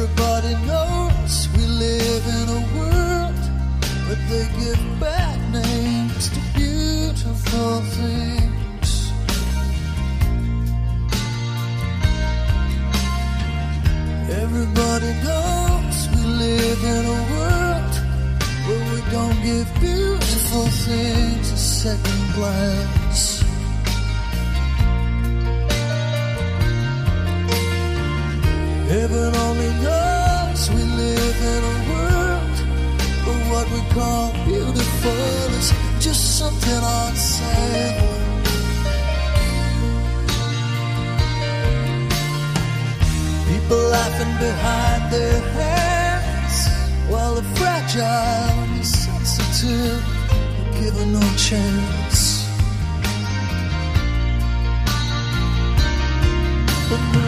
Everybody knows we live in a world where they give bad names to beautiful things. Everybody knows we live in a world where we don't give beautiful things a second glance. we call beautiful is just something unsaid. People laughing behind their hands while the fragile and sensitive are given no chance. But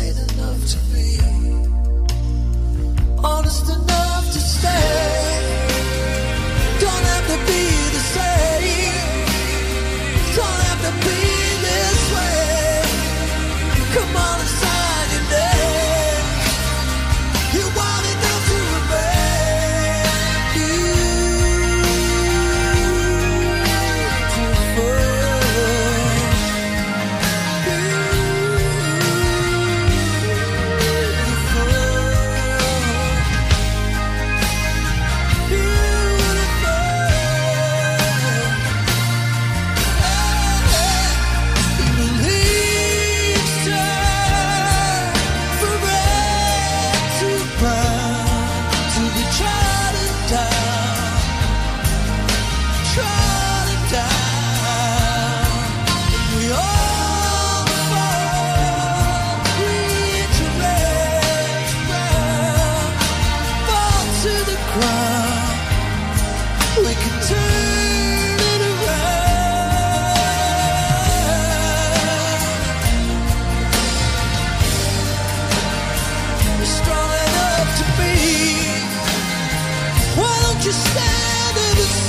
enough to be honest enough to stay. Don't have to be.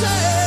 say.